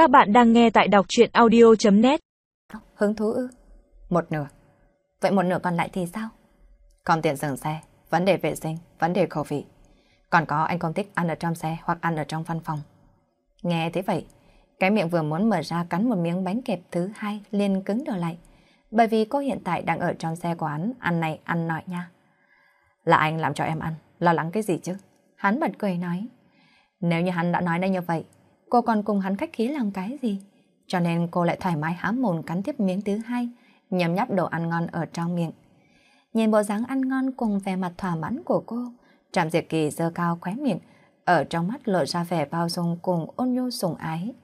Các bạn đang nghe tại đọc chuyện audio.net Hứng thú ư? Một nửa. Vậy một nửa còn lại thì sao? Còn tiền dừng xe, vấn đề vệ sinh, vấn đề khẩu vị. Còn có anh không thích ăn ở trong xe hoặc ăn ở trong văn phòng. Nghe thế vậy, cái miệng vừa muốn mở ra cắn một miếng bánh kẹp thứ hai liền cứng đầu lại. Bởi vì cô hiện tại đang ở trong xe của hắn, ăn này ăn nọ nha. Là anh làm cho em ăn, lo lắng cái gì chứ? Hắn bật cười nói. Nếu như hắn đã nói đây như vậy, cô còn cùng hắn khách khí làm cái gì? Cho nên cô lại thoải mái há mồm cắn tiếp miếng thứ hai, nhấm nháp đồ ăn ngon ở trong miệng. Nhìn bộ dáng ăn ngon cùng vẻ mặt thỏa mãn của cô, Trạm Diệp Kỳ dơ cao khóe miệng, ở trong mắt lộ ra vẻ bao dung cùng ôn nhu sủng ái.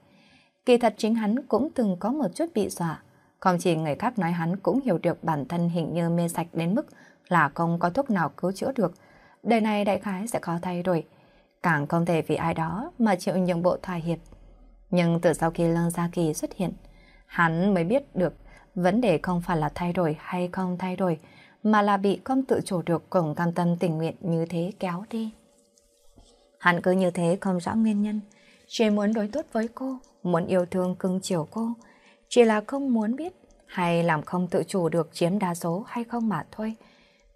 Kỳ thật chính hắn cũng từng có một chút bị dọa, không chỉ người khác nói hắn cũng hiểu được bản thân hình như mê sạch đến mức là không có thuốc nào cứu chữa được. Đời này đại khái sẽ có thay đổi, càng không thể vì ai đó mà chịu những bộ thỏa hiệp. Nhưng từ sau khi Lương Gia Kỳ xuất hiện, hắn mới biết được vấn đề không phải là thay đổi hay không thay đổi, mà là bị không tự chủ được cùng cam tâm tình nguyện như thế kéo đi. Hắn cứ như thế không rõ nguyên nhân, chỉ muốn đối tốt với cô, muốn yêu thương cưng chiều cô, chỉ là không muốn biết hay làm không tự chủ được chiếm đa số hay không mà thôi.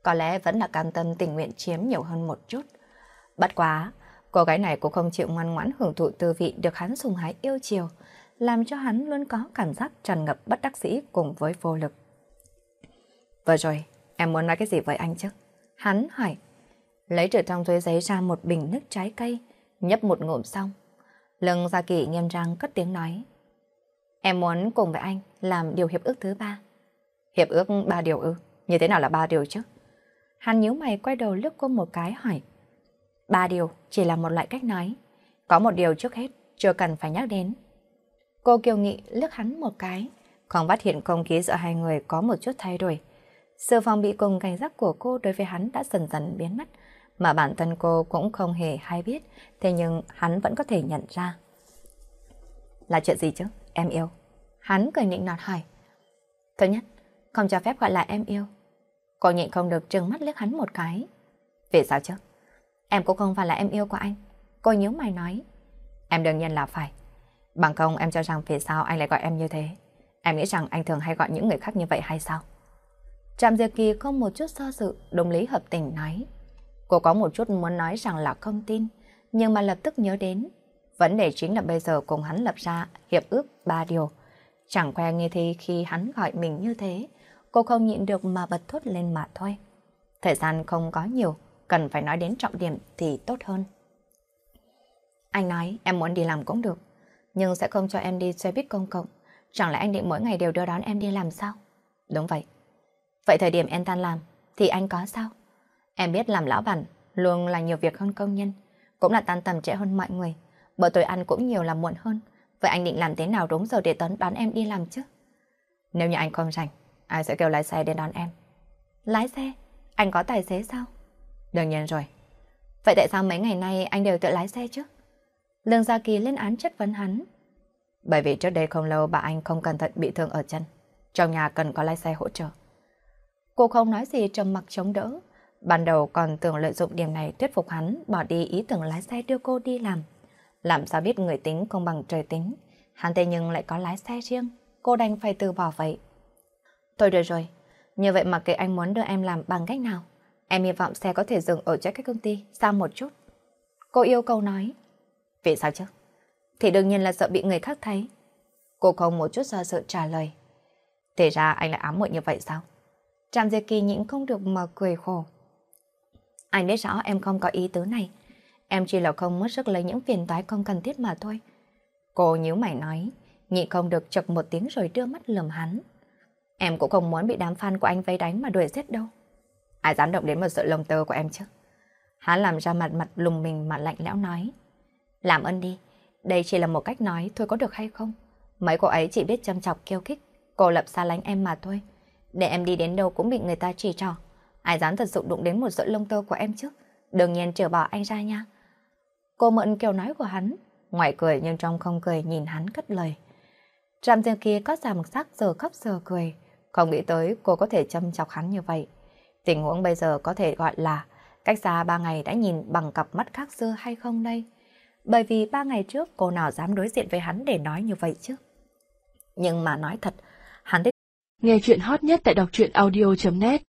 Có lẽ vẫn là cam tâm tình nguyện chiếm nhiều hơn một chút. Bất quá, cô gái này cũng không chịu ngoan ngoãn hưởng thụ tư vị được hắn sùng hái yêu chiều, làm cho hắn luôn có cảm giác tràn ngập bất đắc dĩ cùng với vô lực. Vừa rồi, em muốn nói cái gì với anh chứ? Hắn hỏi. Lấy từ trong túi giấy ra một bình nước trái cây, nhấp một ngụm xong. Lưng Gia Kỳ nghiêm trang cất tiếng nói. Em muốn cùng với anh làm điều hiệp ước thứ ba. Hiệp ước ba điều ư? Như thế nào là ba điều chứ? Hắn nhíu mày quay đầu lướt cô một cái hỏi. Ba điều chỉ là một loại cách nói. Có một điều trước hết, chưa cần phải nhắc đến. Cô kiều nghị lướt hắn một cái, không phát hiện không khí giữa hai người có một chút thay đổi. Sự phòng bị cùng cảnh giác của cô đối với hắn đã dần dần biến mất, mà bản thân cô cũng không hề hay biết, thế nhưng hắn vẫn có thể nhận ra. Là chuyện gì chứ, em yêu? Hắn cười nịnh nọt hỏi. Thứ nhất, không cho phép gọi là em yêu. Cô nhịn không được trừng mắt liếc hắn một cái. Vì sao chứ? Em cũng không phải là em yêu của anh. Cô nhíu mày nói. Em đương nhiên là phải. Bằng không em cho rằng vì sao anh lại gọi em như thế. Em nghĩ rằng anh thường hay gọi những người khác như vậy hay sao? Trạm Diệp Kỳ không một chút do dự, đồng lý hợp tình nói. Cô có một chút muốn nói rằng là không tin, nhưng mà lập tức nhớ đến. Vấn đề chính là bây giờ cùng hắn lập ra hiệp ước ba điều. Chẳng que nghe thì khi hắn gọi mình như thế, cô không nhịn được mà bật thốt lên mà thôi. Thời gian không có nhiều, cần phải nói đến trọng điểm thì tốt hơn. Anh nói em muốn đi làm cũng được, nhưng sẽ không cho em đi xe buýt công cộng. Chẳng lẽ anh định mỗi ngày đều đưa đón em đi làm sao? Đúng vậy. Vậy thời điểm em tan làm thì anh có sao? Em biết làm lão bản luôn là nhiều việc hơn công nhân, cũng là tan tầm trễ hơn mọi người. Bữa tối ăn cũng nhiều là muộn hơn. Vậy anh định làm thế nào đúng giờ để tấn đón em đi làm chứ? Nếu như anh không rảnh, ai sẽ kêu lái xe đến đón em? Lái xe? Anh có tài xế sao? Đương nhiên rồi. Vậy tại sao mấy ngày nay anh đều tự lái xe chứ? Lương Gia Kỳ lên án chất vấn hắn. Bởi vì trước đây không lâu bà anh không cẩn thận bị thương ở chân. Trong nhà cần có lái xe hỗ trợ. Cô không nói gì trầm mặc chống đỡ. Ban đầu còn tưởng lợi dụng điểm này thuyết phục hắn bỏ đi ý tưởng lái xe đưa cô đi làm. Làm sao biết người tính không bằng trời tính. Hắn thế nhưng lại có lái xe riêng. Cô đành phải từ bỏ vậy. Thôi được rồi. Như vậy mà kệ anh muốn đưa em làm bằng cách nào. Em hy vọng xe có thể dừng ở chỗ cách công ty xa một chút. Cô yêu cầu nói. Vì sao chứ? Thì đương nhiên là sợ bị người khác thấy. Cô không một chút do dự trả lời. Thế ra anh lại ám muội như vậy sao? Trạm Diệp Kỳ nhịn không được mà cười khổ. Anh biết rõ em không có ý tứ này. Em chỉ là không mất sức lấy những phiền toái không cần thiết mà thôi. Cô nhíu mày nói, nhịn không được chật một tiếng rồi đưa mắt lườm hắn. Em cũng không muốn bị đám fan của anh vây đánh mà đuổi giết đâu. Ai dám động đến một sợi lông tơ của em chứ? Hắn làm ra mặt mặt lùng mình mà lạnh lẽo nói. Làm ơn đi, đây chỉ là một cách nói thôi có được hay không? Mấy cô ấy chỉ biết chăm chọc kêu khích, cô lập xa lánh em mà thôi. Để em đi đến đâu cũng bị người ta chỉ trỏ. Ai dám thật sự đụng đến một sợi lông tơ của em chứ? Đương nhiên trở bỏ anh ra nha. Cô mượn kiểu nói của hắn, ngoài cười nhưng trong không cười nhìn hắn cất lời. Trạm dương kia có giảm sắc giờ khóc giờ cười, không nghĩ tới cô có thể châm chọc hắn như vậy. Tình huống bây giờ có thể gọi là cách xa ba ngày đã nhìn bằng cặp mắt khác xưa hay không đây? Bởi vì ba ngày trước cô nào dám đối diện với hắn để nói như vậy chứ. Nhưng mà nói thật, hắn thích. Nghe chuyện hot nhất tại đọc truyện audio.net